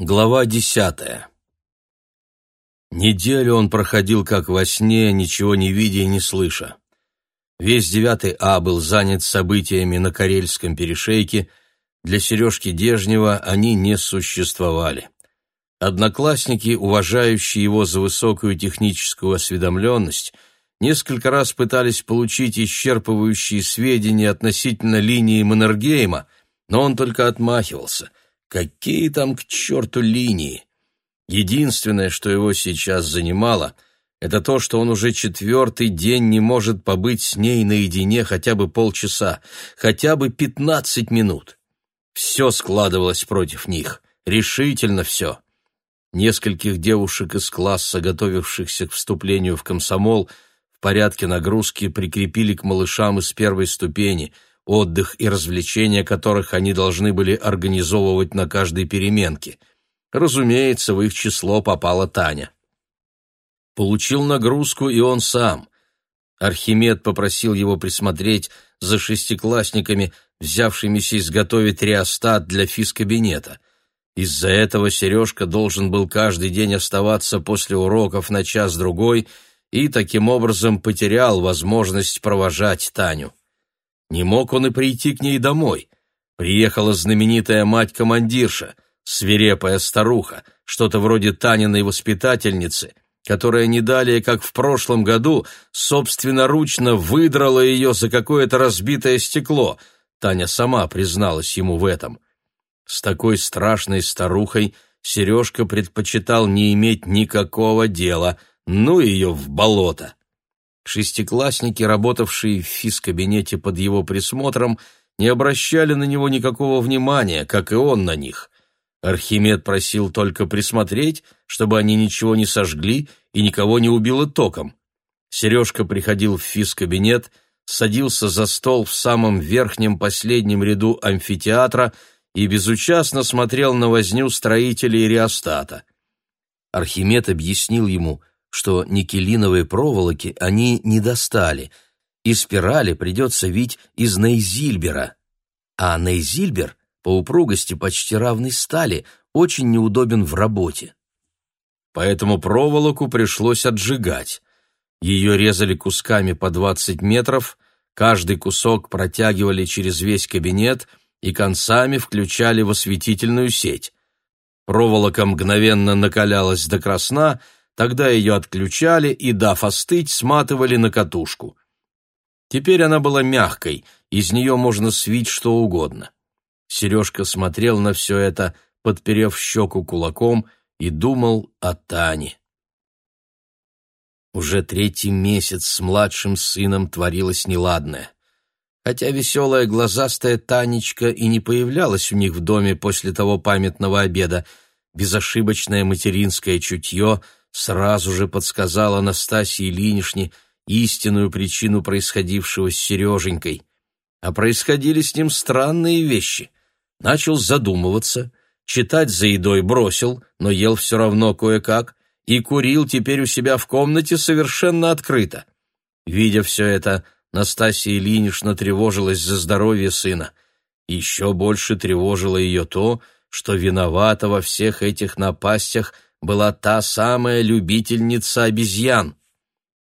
Глава десятая. Неделю он проходил как во сне, ничего не видя и не слыша. Весь девятый А был занят событиями на Карельском перешейке, для Сережки Дежнева они не существовали. Одноклассники, уважающие его за высокую техническую осведомленность, несколько раз пытались получить исчерпывающие сведения относительно линии Маннергейма, но он только отмахивался – Какие там к черту линии? Единственное, что его сейчас занимало, это то, что он уже четвертый день не может побыть с ней наедине хотя бы полчаса, хотя бы пятнадцать минут. Все складывалось против них, решительно все. Нескольких девушек из класса, готовившихся к вступлению в комсомол, в порядке нагрузки прикрепили к малышам из первой ступени — отдых и развлечения которых они должны были организовывать на каждой переменке. Разумеется, в их число попала Таня. Получил нагрузку и он сам. Архимед попросил его присмотреть за шестиклассниками, взявшимися изготовить реостат для физкабинета. Из-за этого Сережка должен был каждый день оставаться после уроков на час-другой и таким образом потерял возможность провожать Таню. Не мог он и прийти к ней домой. Приехала знаменитая мать-командирша, свирепая старуха, что-то вроде Таниной воспитательницы, которая не далее, как в прошлом году, собственноручно выдрала ее за какое-то разбитое стекло. Таня сама призналась ему в этом. С такой страшной старухой Сережка предпочитал не иметь никакого дела, ну ее в болото. Шестиклассники, работавшие в физкабинете под его присмотром, не обращали на него никакого внимания, как и он на них. Архимед просил только присмотреть, чтобы они ничего не сожгли и никого не убило током. Сережка приходил в физкабинет, садился за стол в самом верхнем последнем ряду амфитеатра и безучастно смотрел на возню строителей реостата. Архимед объяснил ему — что никелиновые проволоки они не достали, и спирали придется вить из Нейзильбера. А Нейзильбер по упругости почти равный стали, очень неудобен в работе. Поэтому проволоку пришлось отжигать. Ее резали кусками по 20 метров, каждый кусок протягивали через весь кабинет и концами включали в осветительную сеть. Проволока мгновенно накалялась до красна — Тогда ее отключали и, дав остыть, сматывали на катушку. Теперь она была мягкой, из нее можно свить что угодно. Сережка смотрел на все это, подперев щеку кулаком, и думал о Тане. Уже третий месяц с младшим сыном творилось неладное. Хотя веселая глазастая Танечка и не появлялась у них в доме после того памятного обеда, безошибочное материнское чутье — сразу же подсказала Настасье Ильиничне истинную причину происходившего с Сереженькой. А происходили с ним странные вещи. Начал задумываться, читать за едой бросил, но ел все равно кое-как, и курил теперь у себя в комнате совершенно открыто. Видя все это, Настасья Ильинична тревожилась за здоровье сына. Еще больше тревожило ее то, что виновата во всех этих напастях – была та самая любительница обезьян.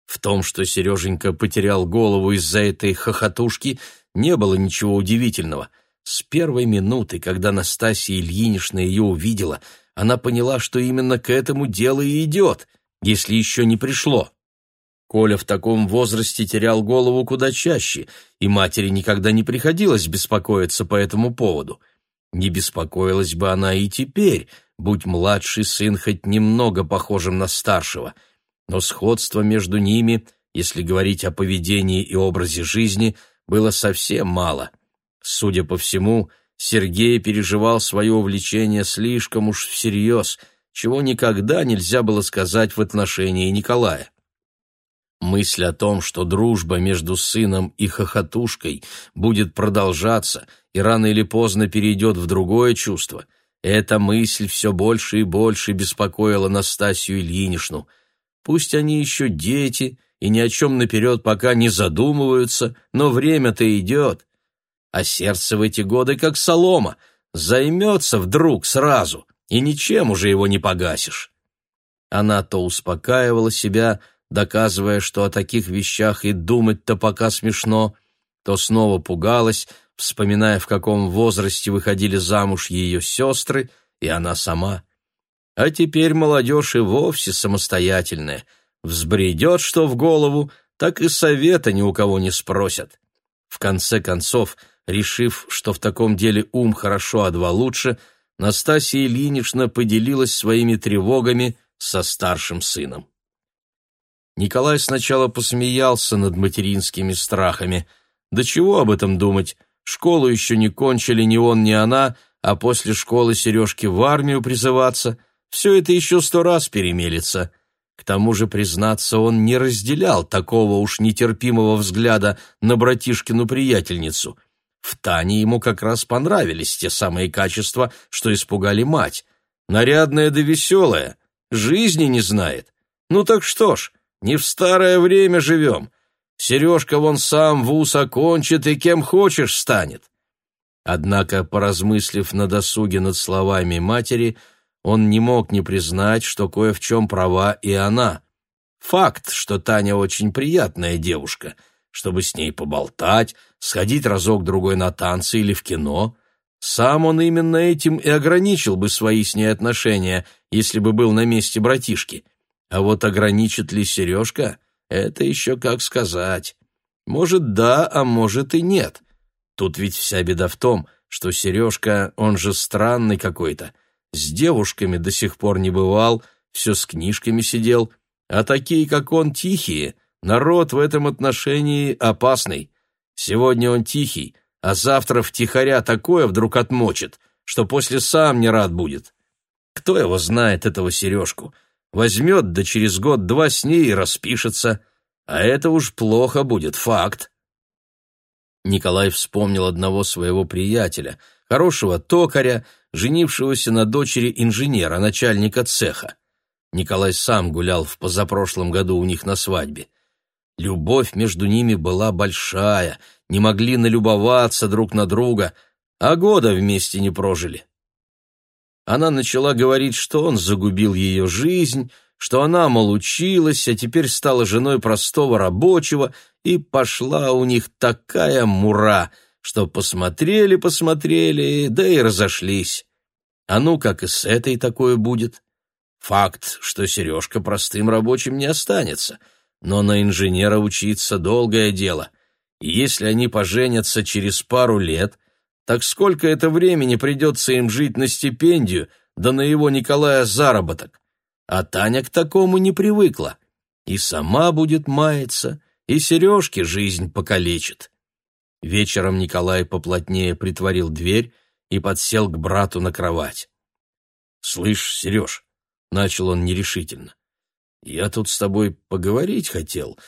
В том, что Сереженька потерял голову из-за этой хохотушки, не было ничего удивительного. С первой минуты, когда Настасья Ильинична ее увидела, она поняла, что именно к этому дело и идет, если еще не пришло. Коля в таком возрасте терял голову куда чаще, и матери никогда не приходилось беспокоиться по этому поводу. Не беспокоилась бы она и теперь, Будь младший сын хоть немного похожим на старшего, но сходство между ними, если говорить о поведении и образе жизни, было совсем мало. Судя по всему, Сергей переживал свое увлечение слишком уж всерьез, чего никогда нельзя было сказать в отношении Николая. Мысль о том, что дружба между сыном и хохотушкой будет продолжаться и рано или поздно перейдет в другое чувство – эта мысль все больше и больше беспокоила Настасью Ильиничну. Пусть они еще дети и ни о чем наперед пока не задумываются, но время-то идет. А сердце в эти годы как солома, займется вдруг сразу, и ничем уже его не погасишь. Она то успокаивала себя, доказывая, что о таких вещах и думать-то пока смешно, то снова пугалась, вспоминая, в каком возрасте выходили замуж ее сестры, и она сама. А теперь молодежь и вовсе самостоятельная. Взбредет, что в голову, так и совета ни у кого не спросят. В конце концов, решив, что в таком деле ум хорошо, а два лучше, Настасья Ильинична поделилась своими тревогами со старшим сыном. Николай сначала посмеялся над материнскими страхами. Да чего об этом думать? Школу еще не кончили ни он, ни она, а после школы Сережки в армию призываться. Все это еще сто раз перемелится. К тому же, признаться, он не разделял такого уж нетерпимого взгляда на братишкину приятельницу. В Тане ему как раз понравились те самые качества, что испугали мать. Нарядная да веселая, жизни не знает. Ну так что ж, не в старое время живем. Сережка вон сам вуз окончит и кем хочешь станет. Однако, поразмыслив на досуге над словами матери, он не мог не признать, что кое в чем права и она. Факт, что Таня очень приятная девушка, чтобы с ней поболтать, сходить разок-другой на танцы или в кино. Сам он именно этим и ограничил бы свои с ней отношения, если бы был на месте братишки. А вот ограничит ли Сережка — это еще как сказать. Может, да, а может и нет. Тут ведь вся беда в том, что Сережка, он же странный какой-то. С девушками до сих пор не бывал, все с книжками сидел. А такие, как он, тихие. Народ в этом отношении опасный. Сегодня он тихий, а завтра втихаря такое вдруг отмочит, что после сам не рад будет. Кто его знает, этого Сережку? — возьмет, да через год-два с ней распишется, а это уж плохо будет, факт. Николай вспомнил одного своего приятеля, хорошего токаря, женившегося на дочери инженера, начальника цеха. Николай сам гулял в позапрошлом году у них на свадьбе. Любовь между ними была большая, не могли налюбоваться друг на друга, а года вместе не прожили. Она начала говорить, что он загубил ее жизнь, что она мол училась, а теперь стала женой простого рабочего, и пошла у них такая мура, что посмотрели, посмотрели, да и разошлись. А ну, как и с этой такое будет? Факт, что Сережка простым рабочим не останется, но на инженера учиться долгое дело. И если они поженятся через пару лет, так сколько это времени придется им жить на стипендию, да на его Николая заработок? А Таня к такому не привыкла. И сама будет маяться, и сережки жизнь покалечит. Вечером Николай поплотнее притворил дверь и подсел к брату на кровать. «Слышь, Сереж», — начал он нерешительно, — «я тут с тобой поговорить хотел.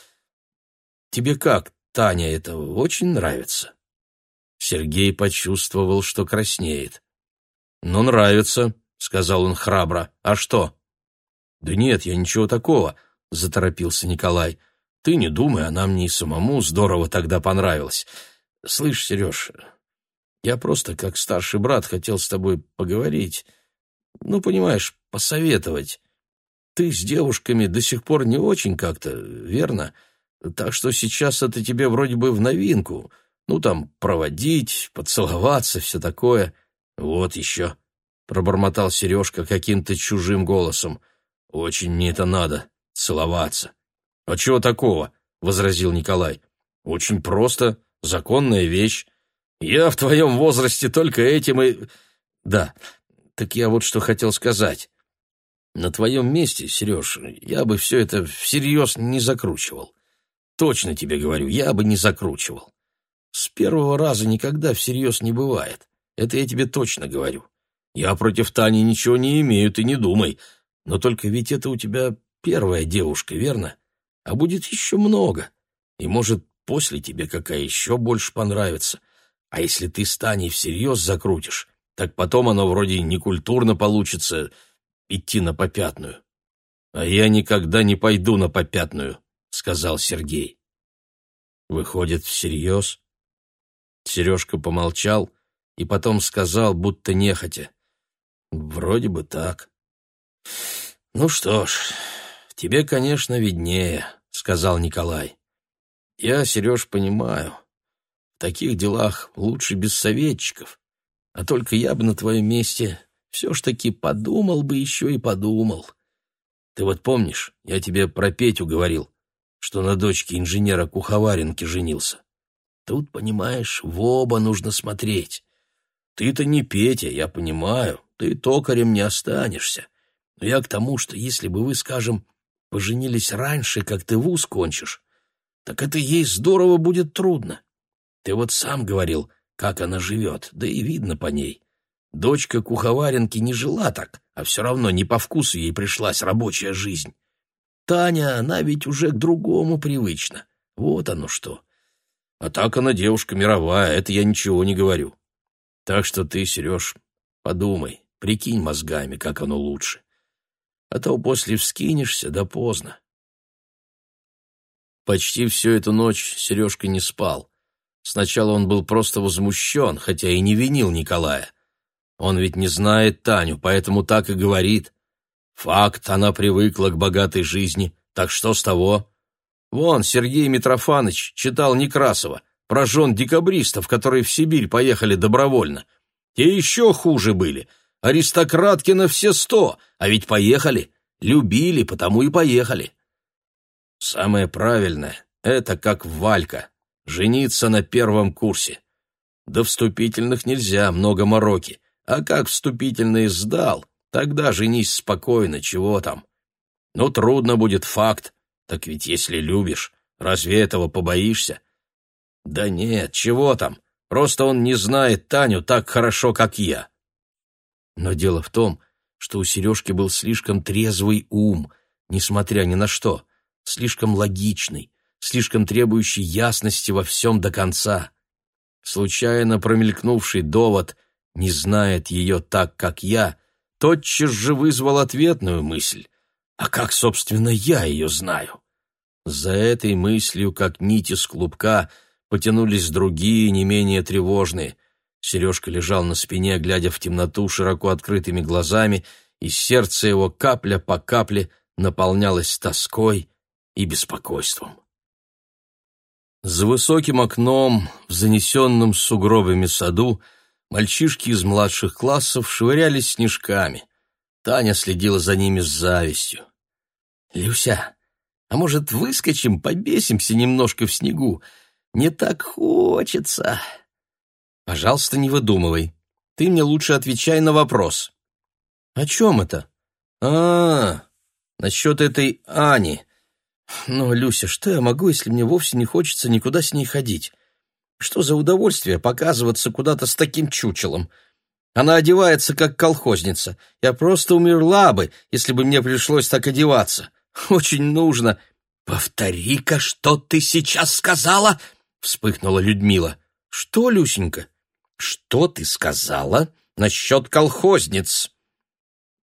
Тебе как, Таня, это очень нравится?» Сергей почувствовал, что краснеет. «Ну, нравится», — сказал он храбро. «А что?» «Да нет, я ничего такого», — заторопился Николай. «Ты не думай, а она мне и самому здорово тогда понравилась. Слышь, Сереж, я просто как старший брат хотел с тобой поговорить. Ну, понимаешь, посоветовать. Ты с девушками до сих пор не очень как-то, верно? Так что сейчас это тебе вроде бы в новинку». Ну, там, проводить, поцеловаться, все такое. Вот еще, — пробормотал Сережка каким-то чужим голосом. Очень мне это надо, целоваться. А чего такого? — возразил Николай. Очень просто, законная вещь. Я в твоем возрасте только этим и... Да, так я вот что хотел сказать. На твоем месте, Сереж, я бы все это всерьез не закручивал. Точно тебе говорю, я бы не закручивал. С первого раза никогда всерьез не бывает. Это я тебе точно говорю. Я против Тани ничего не имею, ты не думай. Но только ведь это у тебя первая девушка, верно? А будет еще много. И, может, после тебе какая еще больше понравится. А если ты с Таней всерьез закрутишь, так потом оно вроде некультурно получится идти на попятную. А я никогда не пойду на попятную, — сказал Сергей. Выходит, всерьез? Сережка помолчал и потом сказал, будто нехотя. «Вроде бы так». «Ну что ж, тебе, конечно, виднее», — сказал Николай. «Я, Сереж, понимаю. В таких делах лучше без советчиков. А только я бы на твоем месте все ж таки подумал бы еще и подумал. Ты вот помнишь, я тебе про Петю говорил, что на дочке инженера Куховаренки женился?» Тут, понимаешь, в оба нужно смотреть. Ты-то не Петя, я понимаю, ты токарем не останешься. Но я к тому, что если бы вы, скажем, поженились раньше, как ты вуз кончишь, так это ей здорово будет трудно. Ты вот сам говорил, как она живет, да и видно по ней. Дочка куховаренки не жила так, а все равно не по вкусу ей пришлась рабочая жизнь. Таня, она ведь уже к другому привычна. Вот оно что. А так она девушка мировая, это я ничего не говорю. Так что ты, Сереж, подумай, прикинь мозгами, как оно лучше. А то после вскинешься, да поздно. Почти всю эту ночь Сережка не спал. Сначала он был просто возмущен, хотя и не винил Николая. Он ведь не знает Таню, поэтому так и говорит. Факт, она привыкла к богатой жизни, так что с того? Вон Сергей Митрофанович читал Некрасова, про прожжен декабристов, которые в Сибирь поехали добровольно. Те еще хуже были. Аристократки на все сто, а ведь поехали. Любили, потому и поехали. Самое правильное — это как Валька, жениться на первом курсе. До вступительных нельзя, много мороки. А как вступительные сдал, тогда женись спокойно, чего там. Но трудно будет факт, так ведь если любишь, разве этого побоишься? Да нет, чего там? Просто он не знает Таню так хорошо, как я. Но дело в том, что у Сережки был слишком трезвый ум, несмотря ни на что, слишком логичный, слишком требующий ясности во всем до конца. Случайно промелькнувший довод «не знает ее так, как я» тотчас же вызвал ответную мысль а как, собственно, я ее знаю? За этой мыслью, как нити с клубка, потянулись другие, не менее тревожные. Сережка лежал на спине, глядя в темноту широко открытыми глазами, и сердце его капля по капле наполнялось тоской и беспокойством. За высоким окном, в занесенном сугробами саду, мальчишки из младших классов швырялись снежками — Таня следила за ними с завистью. «Люся, а может, выскочим, побесимся немножко в снегу? Не так хочется!» «Пожалуйста, не выдумывай. Ты мне лучше отвечай на вопрос». «О чем это?» «А, -а насчет этой Ани. Но, Люся, что я могу, если мне вовсе не хочется никуда с ней ходить? Что за удовольствие показываться куда-то с таким чучелом?» Она одевается, как колхозница. Я просто умерла бы, если бы мне пришлось так одеваться. Очень нужно...» «Повтори-ка, что ты сейчас сказала?» — вспыхнула Людмила. «Что, Люсенька?» «Что ты сказала насчет колхозниц?»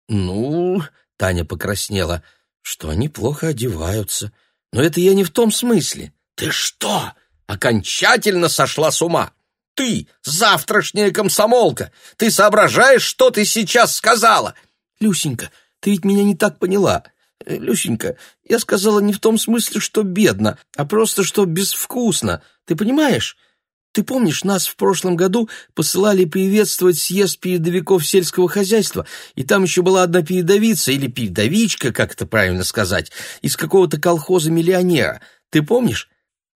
«Ну...» — Таня покраснела. «Что они плохо одеваются. Но это я не в том смысле». «Ты что, окончательно сошла с ума?» ты, завтрашняя комсомолка! Ты соображаешь, что ты сейчас сказала?» «Люсенька, ты ведь меня не так поняла. Э, Люсенька, я сказала не в том смысле, что бедно, а просто, что безвкусно. Ты понимаешь?» Ты помнишь, нас в прошлом году посылали приветствовать съезд передовиков сельского хозяйства, и там еще была одна передовица, или передовичка, как это правильно сказать, из какого-то колхоза-миллионера. Ты помнишь?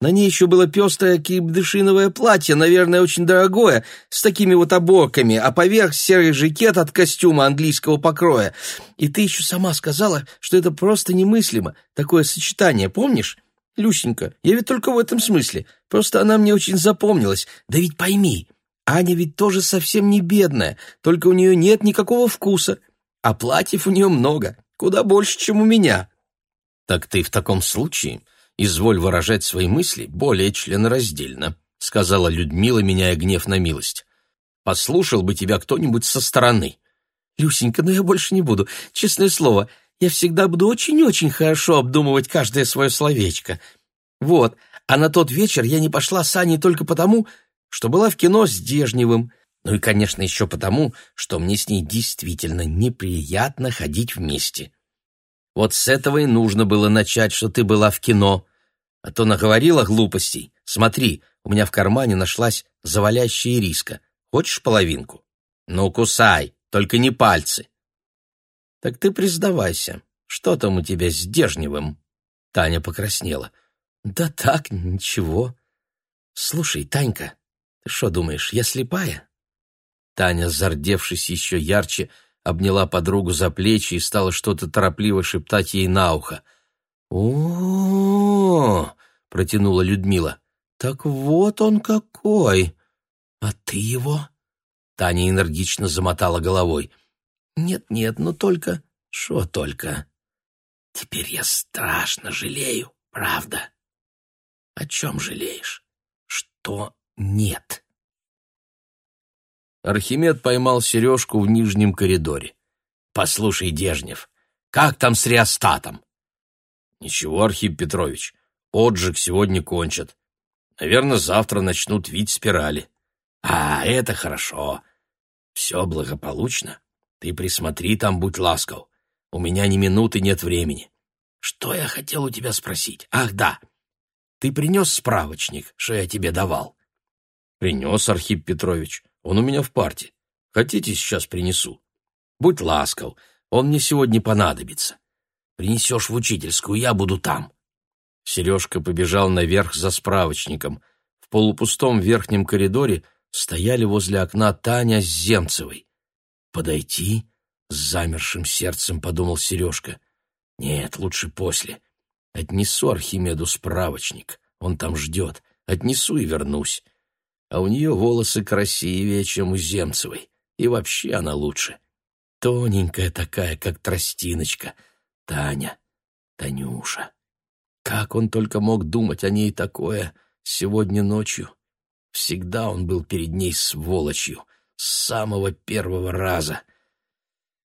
На ней еще было пестрое кибдышиновое платье, наверное, очень дорогое, с такими вот оборками, а поверх серый жакет от костюма английского покроя. И ты еще сама сказала, что это просто немыслимо, такое сочетание, помнишь? Люсенька, я ведь только в этом смысле. Просто она мне очень запомнилась. Да ведь пойми, Аня ведь тоже совсем не бедная, только у нее нет никакого вкуса. А платьев у нее много, куда больше, чем у меня. Так ты в таком случае Изволь выражать свои мысли более членораздельно», — сказала Людмила, меняя гнев на милость. «Послушал бы тебя кто-нибудь со стороны». «Люсенька, но я больше не буду. Честное слово, я всегда буду очень-очень хорошо обдумывать каждое свое словечко. Вот, а на тот вечер я не пошла с Аней только потому, что была в кино с Дежневым». Ну и, конечно, еще потому, что мне с ней действительно неприятно ходить вместе. Вот с этого и нужно было начать, что ты была в кино. А то наговорила глупостей. Смотри, у меня в кармане нашлась завалящая риска. Хочешь половинку? Ну, кусай, только не пальцы. Так ты признавайся, что там у тебя с Дежневым? Таня покраснела. Да так, ничего. Слушай, Танька, ты что думаешь, я слепая? Таня, зардевшись еще ярче, — обняла подругу за плечи и стала что-то торопливо шептать ей на ухо. «О-о-о!» — протянула Людмила. «Так вот он какой! А ты его?» Таня энергично замотала головой. «Нет-нет, ну только... что только?» «Теперь я страшно жалею, правда?» «О чем жалеешь? Что нет?» Архимед поймал сережку в нижнем коридоре. «Послушай, Дежнев, как там с реостатом? «Ничего, Архип Петрович, отжиг сегодня кончат. Наверное, завтра начнут вить спирали». «А, это хорошо. Все благополучно. Ты присмотри там, будь ласков. У меня ни минуты нет времени». «Что я хотел у тебя спросить? Ах, да. Ты принес справочник, что я тебе давал?» «Принес, Архип Петрович. Он у меня в парте. Хотите, сейчас принесу? Будь ласков, он мне сегодня понадобится. Принесешь в учительскую, я буду там». Сережка побежал наверх за справочником. В полупустом верхнем коридоре стояли возле окна Таня с Земцевой. «Подойти?» — с замершим сердцем подумал Сережка. «Нет, лучше после. Отнесу Архимеду справочник, он там ждет. Отнесу и вернусь а у нее волосы красивее, чем у Земцевой, и вообще она лучше. Тоненькая такая, как тростиночка. Таня, Танюша. Как он только мог думать о ней такое сегодня ночью? Всегда он был перед ней сволочью, с самого первого раза.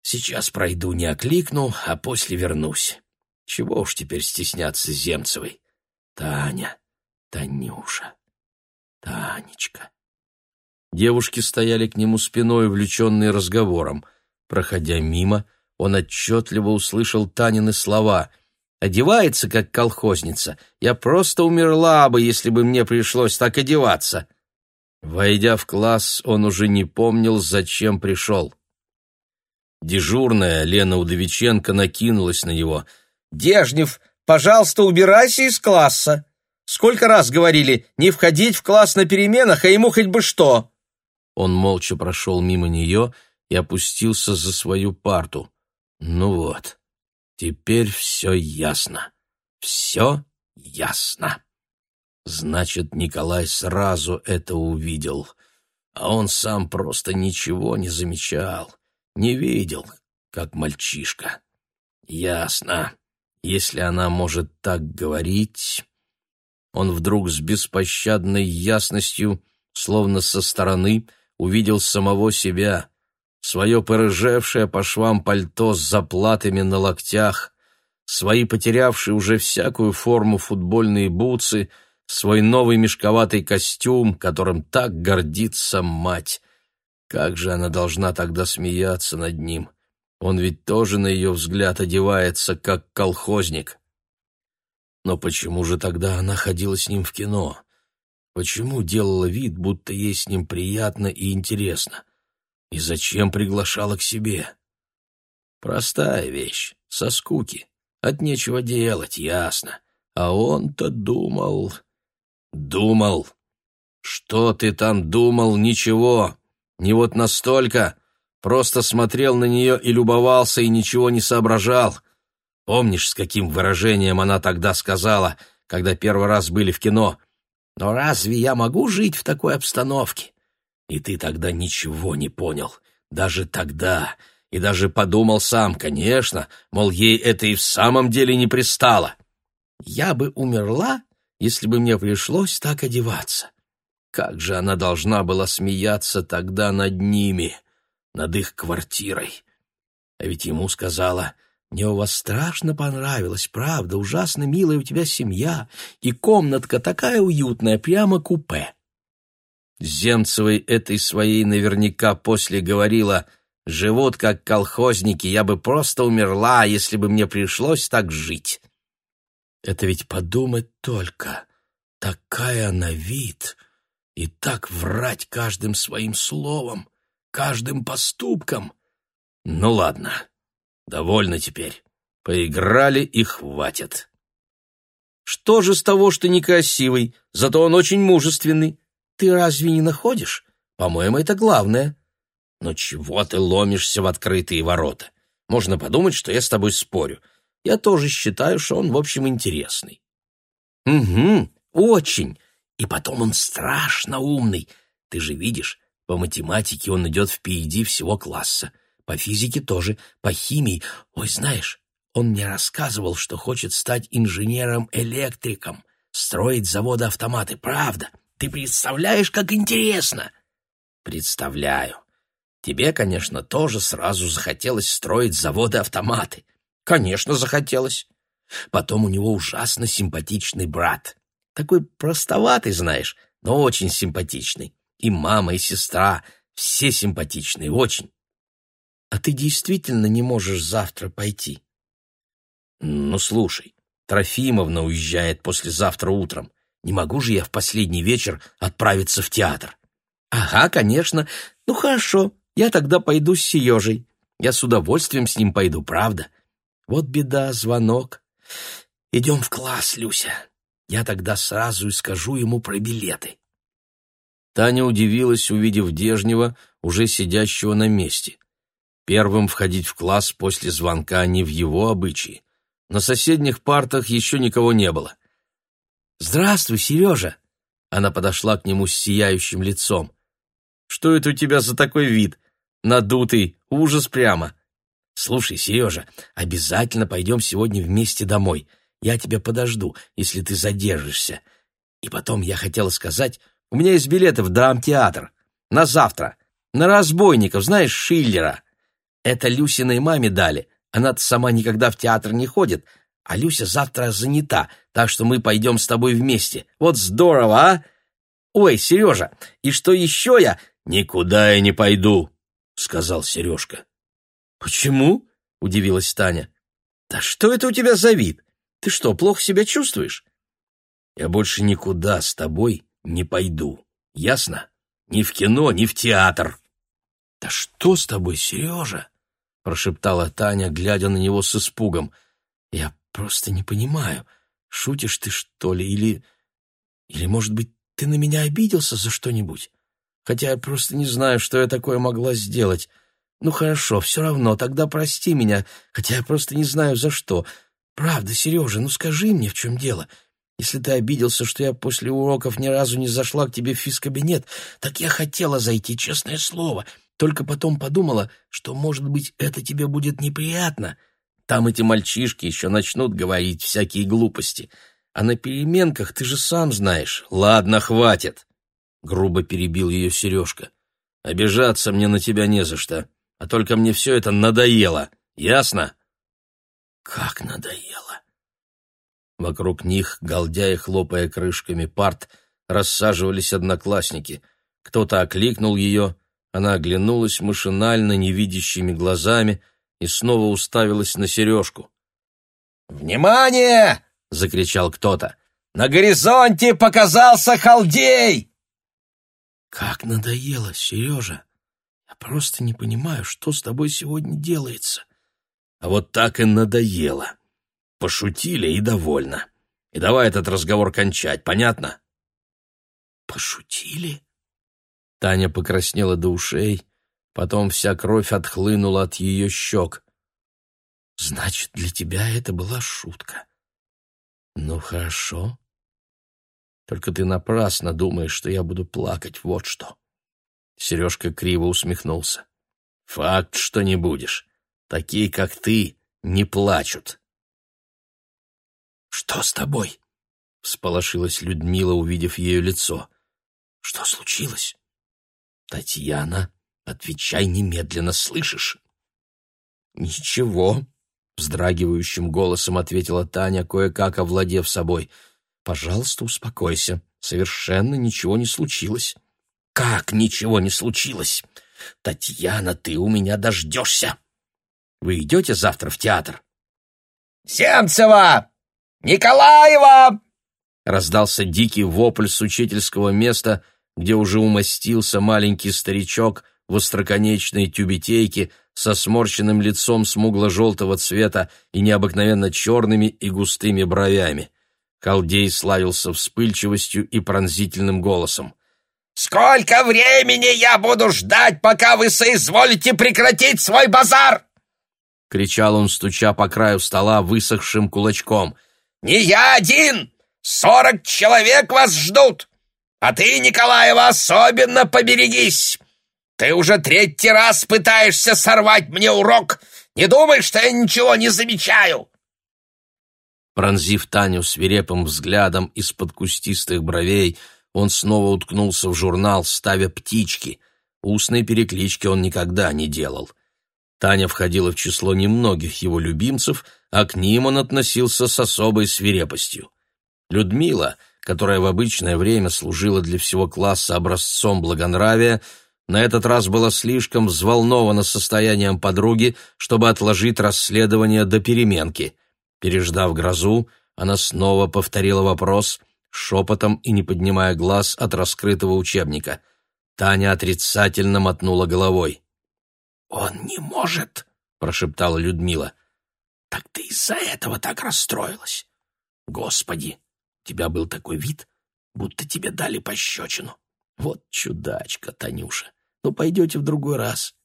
Сейчас пройду, не окликну, а после вернусь. Чего уж теперь стесняться Земцевой? Таня, Танюша. «Танечка!» Девушки стояли к нему спиной, увлеченные разговором. Проходя мимо, он отчетливо услышал Танины слова. «Одевается, как колхозница. Я просто умерла бы, если бы мне пришлось так одеваться». Войдя в класс, он уже не помнил, зачем пришел. Дежурная Лена Удовиченко накинулась на него. «Дежнев, пожалуйста, убирайся из класса!» Сколько раз говорили, не входить в класс на переменах, а ему хоть бы что!» Он молча прошел мимо нее и опустился за свою парту. «Ну вот, теперь все ясно. Все ясно. Значит, Николай сразу это увидел, а он сам просто ничего не замечал, не видел, как мальчишка. Ясно. Если она может так говорить...» он вдруг с беспощадной ясностью, словно со стороны, увидел самого себя, свое порыжевшее по швам пальто с заплатами на локтях, свои потерявшие уже всякую форму футбольные бутсы, свой новый мешковатый костюм, которым так гордится мать. Как же она должна тогда смеяться над ним? Он ведь тоже на ее взгляд одевается, как колхозник. Но почему же тогда она ходила с ним в кино? Почему делала вид, будто ей с ним приятно и интересно? И зачем приглашала к себе? Простая вещь, со скуки. От нечего делать, ясно. А он-то думал... Думал. Что ты там думал? Ничего. Не вот настолько. Просто смотрел на нее и любовался, и ничего не соображал. — Помнишь, с каким выражением она тогда сказала, когда первый раз были в кино? Но разве я могу жить в такой обстановке? И ты тогда ничего не понял. Даже тогда. И даже подумал сам, конечно, мол, ей это и в самом деле не пристало. Я бы умерла, если бы мне пришлось так одеваться. Как же она должна была смеяться тогда над ними, над их квартирой. А ведь ему сказала — мне у вас страшно понравилось, правда, ужасно милая у тебя семья, и комнатка такая уютная, прямо купе. Земцевой этой своей наверняка после говорила, живут как колхозники, я бы просто умерла, если бы мне пришлось так жить. Это ведь подумать только, такая на вид, и так врать каждым своим словом, каждым поступком. Ну ладно, Довольно теперь. Поиграли и хватит. Что же с того, что некрасивый, зато он очень мужественный. Ты разве не находишь? По-моему, это главное. Но чего ты ломишься в открытые ворота? Можно подумать, что я с тобой спорю. Я тоже считаю, что он, в общем, интересный. Угу, очень. И потом он страшно умный. Ты же видишь, по математике он идет впереди всего класса по физике тоже, по химии. Ой, знаешь, он мне рассказывал, что хочет стать инженером-электриком, строить заводы-автоматы. Правда? Ты представляешь, как интересно? Представляю. Тебе, конечно, тоже сразу захотелось строить заводы-автоматы. Конечно, захотелось. Потом у него ужасно симпатичный брат. Такой простоватый, знаешь, но очень симпатичный. И мама, и сестра, все симпатичные, очень а ты действительно не можешь завтра пойти. Ну, слушай, Трофимовна уезжает послезавтра утром. Не могу же я в последний вечер отправиться в театр. Ага, конечно. Ну, хорошо, я тогда пойду с Сережей. Я с удовольствием с ним пойду, правда? Вот беда, звонок. Идем в класс, Люся. Я тогда сразу и скажу ему про билеты. Таня удивилась, увидев Дежнего уже сидящего на месте первым входить в класс после звонка не в его обычаи. На соседних партах еще никого не было. «Здравствуй, Сережа!» Она подошла к нему с сияющим лицом. «Что это у тебя за такой вид? Надутый, ужас прямо!» «Слушай, Сережа, обязательно пойдем сегодня вместе домой. Я тебя подожду, если ты задержишься. И потом я хотела сказать, у меня есть билеты в драмтеатр. На завтра. На разбойников, знаешь, Шиллера. Это Люсиной маме дали. Она-то сама никогда в театр не ходит, а Люся завтра занята, так что мы пойдем с тобой вместе. Вот здорово, а? Ой, Сережа, и что еще я? Никуда я не пойду, сказал Сережка. Почему? Удивилась Таня. Да что это у тебя за вид? Ты что, плохо себя чувствуешь? Я больше никуда с тобой не пойду. Ясно? Ни в кино, ни в театр. «Да что с тобой, Сережа?» — прошептала Таня, глядя на него с испугом. «Я просто не понимаю, шутишь ты, что ли, или... Или, может быть, ты на меня обиделся за что-нибудь? Хотя я просто не знаю, что я такое могла сделать. Ну хорошо, все равно, тогда прости меня, хотя я просто не знаю, за что. Правда, Сережа, ну скажи мне, в чем дело. Если ты обиделся, что я после уроков ни разу не зашла к тебе в физкабинет, так я хотела зайти, честное слово». Только потом подумала, что, может быть, это тебе будет неприятно. Там эти мальчишки еще начнут говорить всякие глупости. А на переменках ты же сам знаешь. Ладно, хватит!» Грубо перебил ее Сережка. «Обижаться мне на тебя не за что. А только мне все это надоело. Ясно?» «Как надоело!» Вокруг них, голдя и хлопая крышками парт, рассаживались одноклассники. Кто-то окликнул ее, она оглянулась машинально невидящими глазами и снова уставилась на сережку. «Внимание!» — закричал кто-то. «На горизонте показался халдей!» «Как надоело, Сережа! Я просто не понимаю, что с тобой сегодня делается». А вот так и надоело. Пошутили и довольно. И давай этот разговор кончать, понятно? «Пошутили?» Таня покраснела до ушей, потом вся кровь отхлынула от ее щек. «Значит, для тебя это была шутка». «Ну, хорошо. Только ты напрасно думаешь, что я буду плакать, вот что». Сережка криво усмехнулся. «Факт, что не будешь. Такие, как ты, не плачут». «Что с тобой?» — всполошилась Людмила, увидев ее лицо. «Что случилось?» Татьяна, отвечай немедленно, слышишь? Ничего, вздрагивающим голосом ответила Таня, кое-как овладев собой. Пожалуйста, успокойся. Совершенно ничего не случилось. Как ничего не случилось? Татьяна, ты у меня дождешься. Вы идете завтра в театр? Семцева! Николаева! Раздался дикий вопль с учительского места — где уже умостился маленький старичок в остроконечной тюбетейке со сморщенным лицом смугло-желтого цвета и необыкновенно черными и густыми бровями. Халдей славился вспыльчивостью и пронзительным голосом. «Сколько времени я буду ждать, пока вы соизволите прекратить свой базар?» — кричал он, стуча по краю стола высохшим кулачком. «Не я один! Сорок человек вас ждут!» А ты, Николаева, особенно поберегись! Ты уже третий раз пытаешься сорвать мне урок! Не думай, что я ничего не замечаю!» Пронзив Таню свирепым взглядом из-под кустистых бровей, он снова уткнулся в журнал, ставя птички. Устные переклички он никогда не делал. Таня входила в число немногих его любимцев, а к ним он относился с особой свирепостью. Людмила — которая в обычное время служила для всего класса образцом благонравия, на этот раз была слишком взволнована состоянием подруги, чтобы отложить расследование до переменки. Переждав грозу, она снова повторила вопрос, шепотом и не поднимая глаз от раскрытого учебника. Таня отрицательно мотнула головой. «Он не может!» — прошептала Людмила. «Так ты из-за этого так расстроилась! Господи, тебя был такой вид, будто тебе дали пощечину. Вот чудачка, Танюша. Ну, пойдете в другой раз.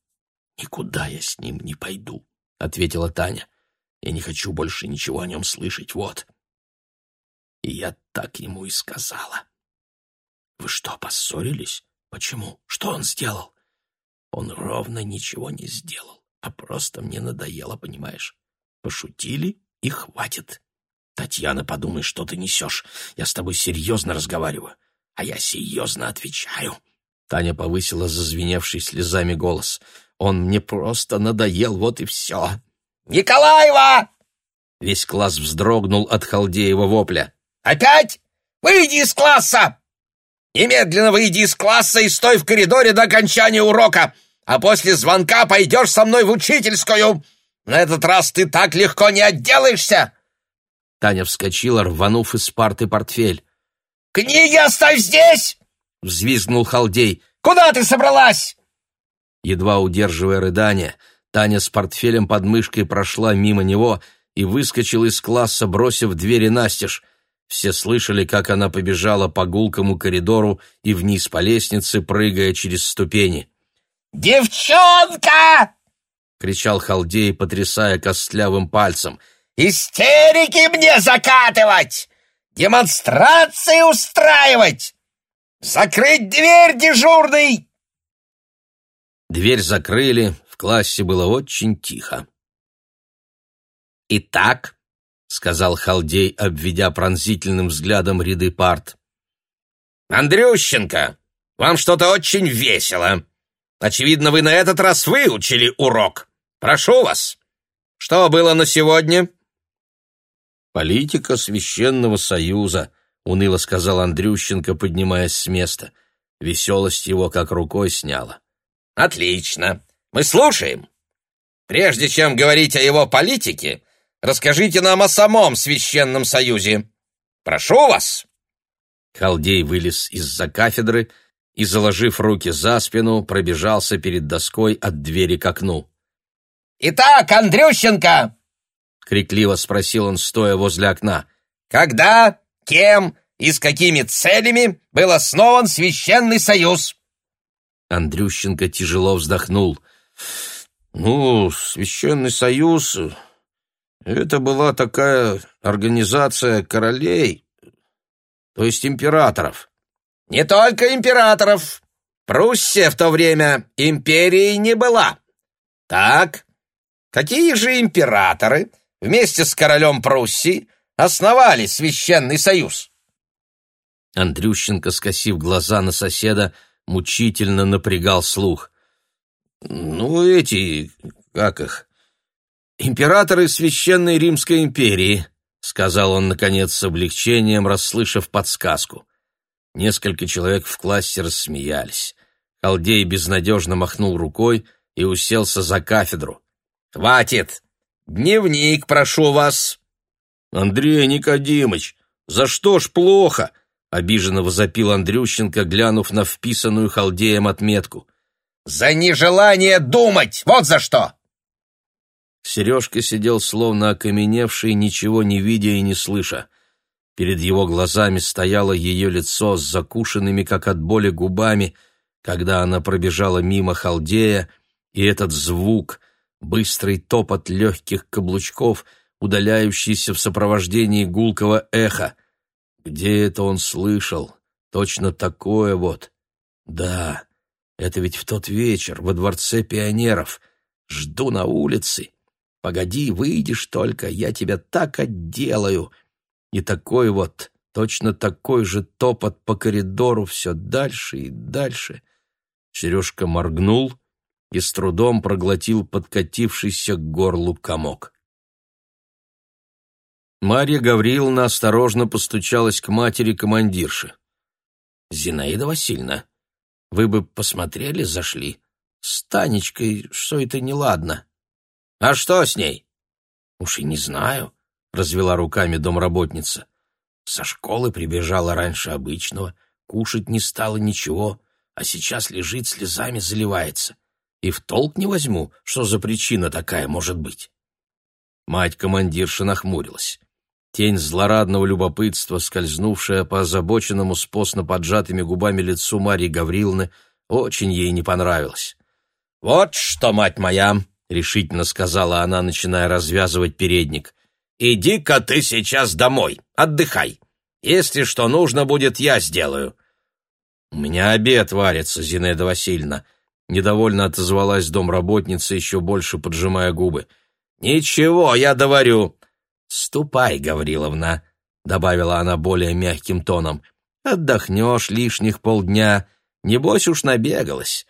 Никуда я с ним не пойду, — ответила Таня. Я не хочу больше ничего о нем слышать, вот. И я так ему и сказала. Вы что, поссорились? Почему? Что он сделал? Он ровно ничего не сделал, а просто мне надоело, понимаешь. Пошутили и хватит. Татьяна, подумай, что ты несешь. Я с тобой серьезно разговариваю. А я серьезно отвечаю. Таня повысила зазвеневший слезами голос. Он мне просто надоел, вот и все. «Николаева!» Весь класс вздрогнул от Халдеева вопля. «Опять? Выйди из класса! Немедленно выйди из класса и стой в коридоре до окончания урока, а после звонка пойдешь со мной в учительскую. На этот раз ты так легко не отделаешься!» Таня вскочила, рванув из парты портфель. «Книги оставь здесь!» — взвизгнул Халдей. «Куда ты собралась?» Едва удерживая рыдание, Таня с портфелем под мышкой прошла мимо него и выскочила из класса, бросив двери настежь. Все слышали, как она побежала по гулкому коридору и вниз по лестнице, прыгая через ступени. «Девчонка!» — кричал Халдей, потрясая костлявым пальцем — истерики мне закатывать, демонстрации устраивать, закрыть дверь дежурный!» Дверь закрыли, в классе было очень тихо. «Итак», — сказал Халдей, обведя пронзительным взглядом ряды парт, «Андрющенко, вам что-то очень весело. Очевидно, вы на этот раз выучили урок. Прошу вас. Что было на сегодня?» Политика Священного Союза, уныло сказал Андрющенко, поднимаясь с места. Веселость его как рукой сняла. Отлично. Мы слушаем. Прежде чем говорить о его политике, расскажите нам о самом Священном Союзе. Прошу вас. Халдей вылез из-за кафедры и, заложив руки за спину, пробежался перед доской от двери к окну. «Итак, Андрющенко, — крикливо спросил он, стоя возле окна. «Когда, кем и с какими целями был основан Священный Союз?» Андрющенко тяжело вздохнул. «Ну, Священный Союз — это была такая организация королей, то есть императоров». «Не только императоров. Пруссия в то время империей не была. Так, какие же императоры?» вместе с королем Пруссии основали Священный Союз. Андрющенко, скосив глаза на соседа, мучительно напрягал слух. «Ну, эти... как их? Императоры Священной Римской империи», — сказал он, наконец, с облегчением, расслышав подсказку. Несколько человек в классе рассмеялись. Халдей безнадежно махнул рукой и уселся за кафедру. «Хватит!» Дневник, прошу вас!» «Андрей Никодимович. за что ж плохо?» — обиженно возопил Андрющенко, глянув на вписанную халдеем отметку. «За нежелание думать! Вот за что!» Сережка сидел словно окаменевший, ничего не видя и не слыша. Перед его глазами стояло ее лицо с закушенными, как от боли, губами, когда она пробежала мимо халдея, и этот звук, быстрый топот легких каблучков, удаляющийся в сопровождении гулкого эха. Где это он слышал? Точно такое вот. Да, это ведь в тот вечер во дворце пионеров. Жду на улице. Погоди, выйдешь только, я тебя так отделаю. И такой вот, точно такой же топот по коридору все дальше и дальше. Сережка моргнул — и с трудом проглотил подкатившийся к горлу комок. Марья Гавриловна осторожно постучалась к матери командирши. «Зинаида Васильевна, вы бы посмотрели, зашли. С Танечкой что это неладно?» «А что с ней?» «Уж и не знаю», — развела руками домработница. «Со школы прибежала раньше обычного, кушать не стала ничего, а сейчас лежит, слезами заливается и в толк не возьму, что за причина такая может быть. Мать командирша нахмурилась. Тень злорадного любопытства, скользнувшая по озабоченному с поджатыми губами лицу Марии Гавриловны, очень ей не понравилась. «Вот что, мать моя!» — решительно сказала она, начиная развязывать передник. «Иди-ка ты сейчас домой, отдыхай. Если что нужно будет, я сделаю». «У меня обед варится, Зинаида Васильевна», Недовольно отозвалась домработница, еще больше поджимая губы. «Ничего, я говорю. «Ступай, Гавриловна!» — добавила она более мягким тоном. «Отдохнешь лишних полдня. Небось уж набегалась.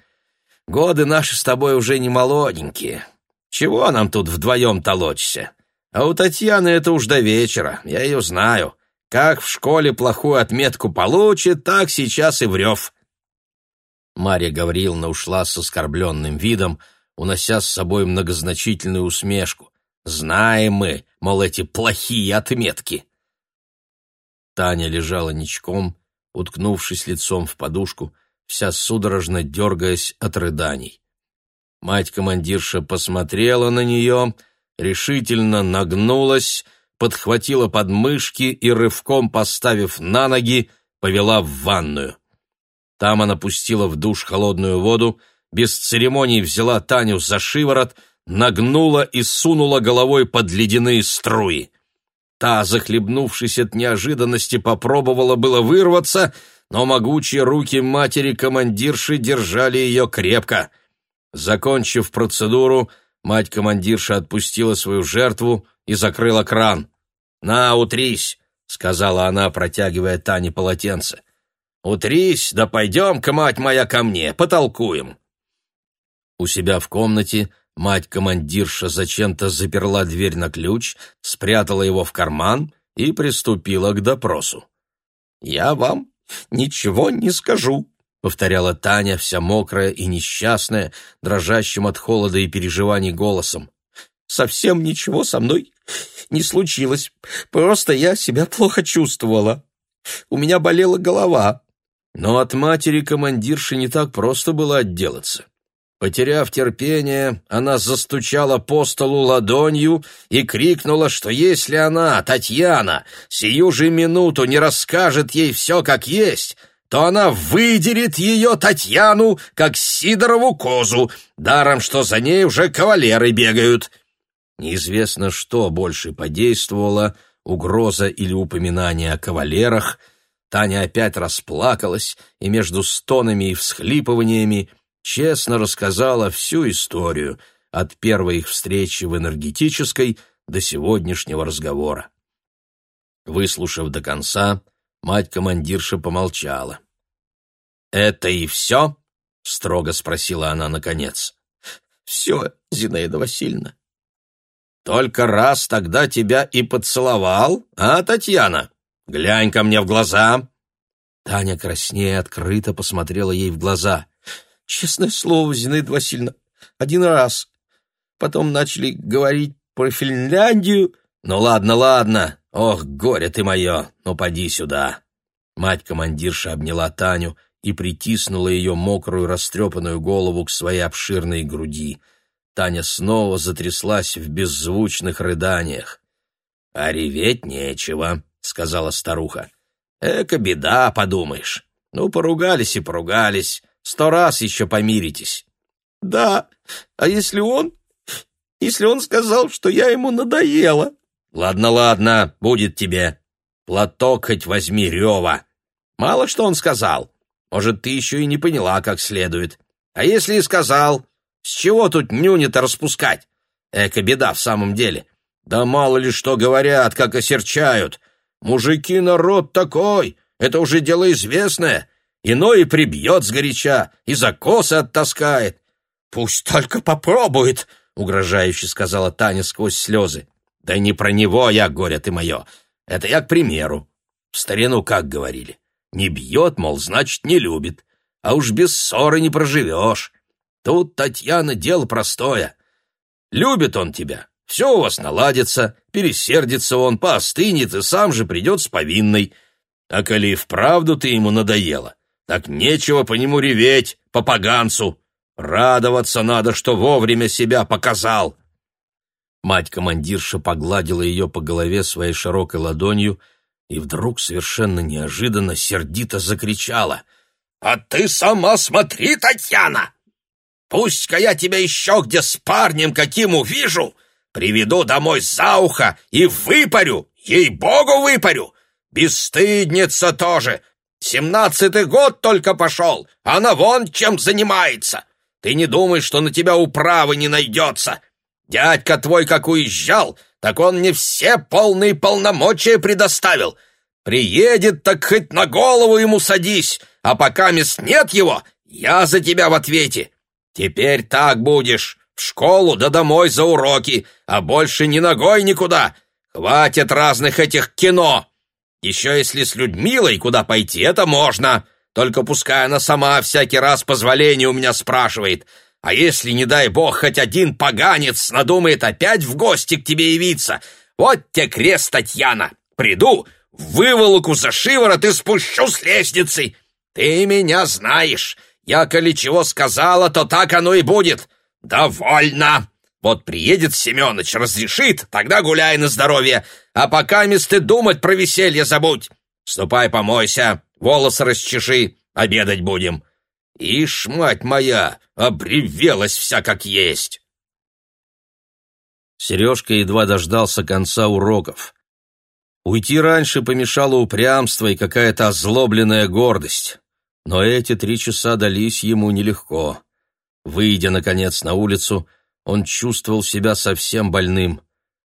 Годы наши с тобой уже не молоденькие. Чего нам тут вдвоем толочься? А у Татьяны это уж до вечера, я ее знаю. Как в школе плохую отметку получит, так сейчас и врев. Мария Гавриловна ушла с оскорбленным видом, унося с собой многозначительную усмешку. «Знаем мы, мол, эти плохие отметки!» Таня лежала ничком, уткнувшись лицом в подушку, вся судорожно дергаясь от рыданий. Мать-командирша посмотрела на нее, решительно нагнулась, подхватила подмышки и, рывком поставив на ноги, повела в ванную. Там она пустила в душ холодную воду, без церемоний взяла Таню за шиворот, нагнула и сунула головой под ледяные струи. Та, захлебнувшись от неожиданности, попробовала было вырваться, но могучие руки матери-командирши держали ее крепко. Закончив процедуру, мать-командирша отпустила свою жертву и закрыла кран. «На, утрись!» — сказала она, протягивая Тане полотенце. Утрись, да пойдем-ка, мать моя, ко мне, потолкуем. У себя в комнате мать-командирша зачем-то заперла дверь на ключ, спрятала его в карман и приступила к допросу. «Я вам ничего не скажу», — повторяла Таня, вся мокрая и несчастная, дрожащим от холода и переживаний голосом. «Совсем ничего со мной не случилось. Просто я себя плохо чувствовала. У меня болела голова. Но от матери командирши не так просто было отделаться. Потеряв терпение, она застучала по столу ладонью и крикнула, что если она, Татьяна, сию же минуту не расскажет ей все как есть, то она выдерет ее, Татьяну, как Сидорову козу, даром что за ней уже кавалеры бегают. Неизвестно, что больше подействовало, угроза или упоминание о кавалерах — Таня опять расплакалась и между стонами и всхлипываниями честно рассказала всю историю от первой их встречи в энергетической до сегодняшнего разговора. Выслушав до конца, мать-командирша помолчала. «Это и все?» — строго спросила она наконец. «Все, Зинаида Васильевна». «Только раз тогда тебя и поцеловал, а, Татьяна?» Глянь ко мне в глаза!» Таня краснее открыто посмотрела ей в глаза. «Честное слово, Зинаида Васильевна, один раз. Потом начали говорить про Финляндию». «Ну ладно, ладно. Ох, горе ты мое. Ну, поди сюда». Мать командирша обняла Таню и притиснула ее мокрую растрепанную голову к своей обширной груди. Таня снова затряслась в беззвучных рыданиях. «А реветь нечего», сказала старуха. Эка беда, подумаешь. Ну, поругались и поругались. Сто раз еще помиритесь. Да, а если он... Если он сказал, что я ему надоела? Ладно, ладно, будет тебе. Платок хоть возьми рева. Мало что он сказал. Может, ты еще и не поняла как следует. А если и сказал, с чего тут нюни-то распускать? Эка беда в самом деле. Да мало ли что говорят, как осерчают. Мужики народ такой, это уже дело известное. Иной прибьет сгоряча и за косы оттаскает. Пусть только попробует, угрожающе сказала Таня сквозь слезы. Да не про него я, горе ты мое. Это я к примеру. В старину как говорили. Не бьет, мол, значит, не любит. А уж без ссоры не проживешь. Тут, Татьяна, дело простое. Любит он тебя, все у вас наладится, пересердится он, поостынет и сам же придет с повинной. А коли и вправду ты ему надоела, так нечего по нему реветь, по поганцу. Радоваться надо, что вовремя себя показал. Мать-командирша погладила ее по голове своей широкой ладонью и вдруг совершенно неожиданно сердито закричала. «А ты сама смотри, Татьяна! Пусть-ка я тебя еще где с парнем каким увижу!» Приведу домой Сауха и выпарю, ей-богу выпарю! Бесстыдница тоже! Семнадцатый год только пошел, она вон чем занимается! Ты не думай, что на тебя управы не найдется! Дядька твой как уезжал, так он мне все полные полномочия предоставил! Приедет, так хоть на голову ему садись, а пока мест нет его, я за тебя в ответе! Теперь так будешь!» В школу да домой за уроки, а больше ни ногой никуда. Хватит разных этих кино. Еще если с Людмилой куда пойти, это можно. Только пускай она сама всякий раз позволение у меня спрашивает. А если, не дай бог, хоть один поганец надумает опять в гости к тебе явиться, вот те крест, Татьяна. Приду, выволоку за шиворот и спущу с лестницей. Ты меня знаешь. Я коли чего сказала, то так оно и будет. «Довольно! Вот приедет Семёныч, разрешит, тогда гуляй на здоровье, а пока ты думать про веселье забудь. Ступай помойся, волосы расчеши, обедать будем». «Ишь, мать моя, обревелась вся как есть!» Сережка едва дождался конца уроков. Уйти раньше помешало упрямство и какая-то озлобленная гордость. Но эти три часа дались ему нелегко. Выйдя, наконец, на улицу, он чувствовал себя совсем больным.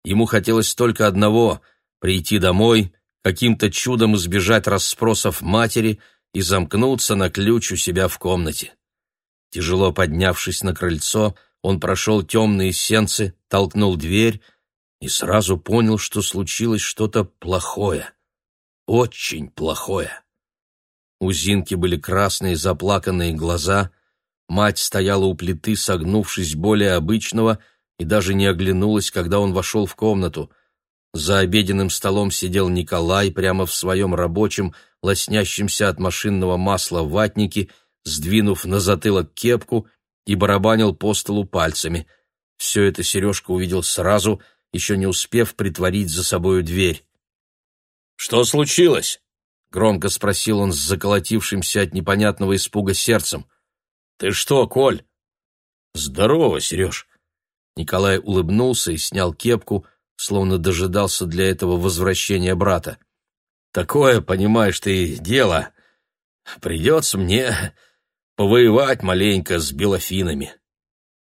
Ему хотелось только одного — прийти домой, каким-то чудом избежать расспросов матери и замкнуться на ключ у себя в комнате. Тяжело поднявшись на крыльцо, он прошел темные сенцы, толкнул дверь и сразу понял, что случилось что-то плохое. Очень плохое. У Зинки были красные заплаканные глаза — Мать стояла у плиты, согнувшись более обычного, и даже не оглянулась, когда он вошел в комнату. За обеденным столом сидел Николай прямо в своем рабочем, лоснящемся от машинного масла ватнике, сдвинув на затылок кепку и барабанил по столу пальцами. Все это Сережка увидел сразу, еще не успев притворить за собою дверь. «Что случилось?» — громко спросил он с заколотившимся от непонятного испуга сердцем. — ты что, Коль? Здорово, Сереж. Николай улыбнулся и снял кепку, словно дожидался для этого возвращения брата. Такое, понимаешь ты, дело. Придется мне повоевать маленько с белофинами.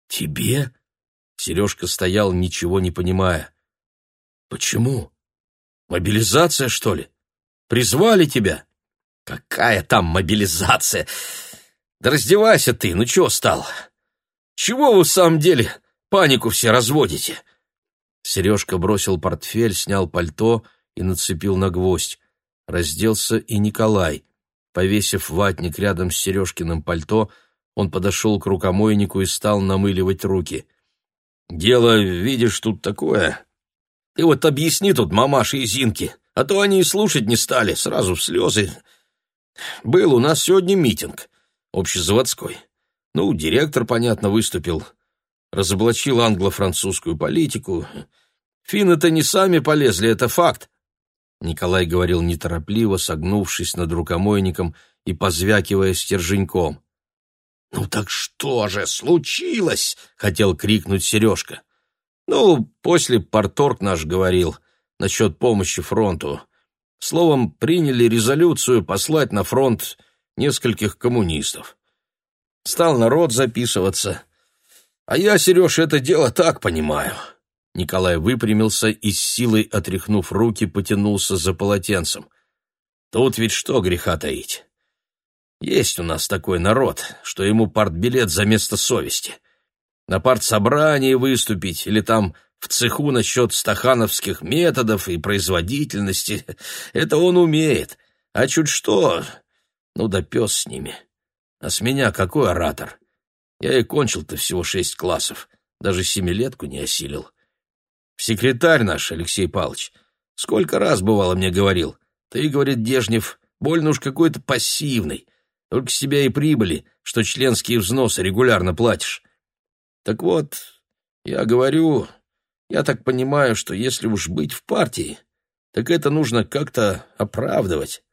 Тебе? Сережка стоял, ничего не понимая. Почему? Мобилизация, что ли? Призвали тебя? Какая там мобилизация? Да раздевайся ты, ну чего стал? Чего вы в самом деле панику все разводите? Сережка бросил портфель, снял пальто и нацепил на гвоздь. Разделся и Николай. Повесив ватник рядом с Сережкиным пальто, он подошел к рукомойнику и стал намыливать руки. «Дело, видишь, тут такое. Ты вот объясни тут мамаше и Зинке, а то они и слушать не стали, сразу в слезы. Был у нас сегодня митинг общезаводской. Ну, директор, понятно, выступил. Разоблачил англо-французскую политику. Финны-то не сами полезли, это факт. Николай говорил неторопливо, согнувшись над рукомойником и позвякивая стерженьком. «Ну так что же случилось?» — хотел крикнуть Сережка. «Ну, после порторг наш говорил насчет помощи фронту. Словом, приняли резолюцию послать на фронт нескольких коммунистов. Стал народ записываться. А я, Сереж, это дело так понимаю. Николай выпрямился и с силой, отряхнув руки, потянулся за полотенцем. Тут ведь что греха таить? Есть у нас такой народ, что ему партбилет за место совести. На партсобрании выступить или там в цеху насчет стахановских методов и производительности — это он умеет. А чуть что, ну да пес с ними. А с меня какой оратор? Я и кончил-то всего шесть классов, даже семилетку не осилил. Секретарь наш, Алексей Павлович, сколько раз, бывало, мне говорил, ты, говорит Дежнев, больно уж какой-то пассивный, только себя и прибыли, что членские взносы регулярно платишь. Так вот, я говорю, я так понимаю, что если уж быть в партии, так это нужно как-то оправдывать.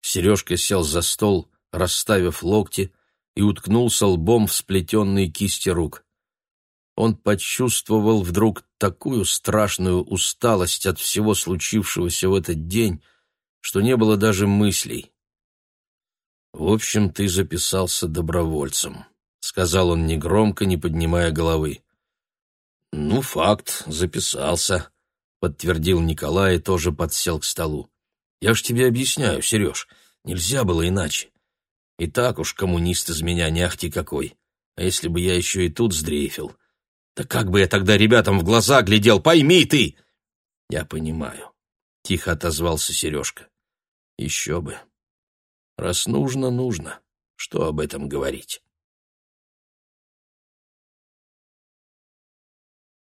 Сережка сел за стол, расставив локти, и уткнулся лбом в сплетенные кисти рук. Он почувствовал вдруг такую страшную усталость от всего случившегося в этот день, что не было даже мыслей. «В общем, ты записался добровольцем», — сказал он негромко, не поднимая головы. «Ну, факт, записался», — подтвердил Николай и тоже подсел к столу. Я ж тебе объясняю, Сереж, нельзя было иначе. И так уж коммунист из меня не ахти какой. А если бы я еще и тут сдрейфил? Да как бы я тогда ребятам в глаза глядел, пойми ты!» «Я понимаю», — тихо отозвался Сережка. «Еще бы. Раз нужно, нужно. Что об этом говорить?»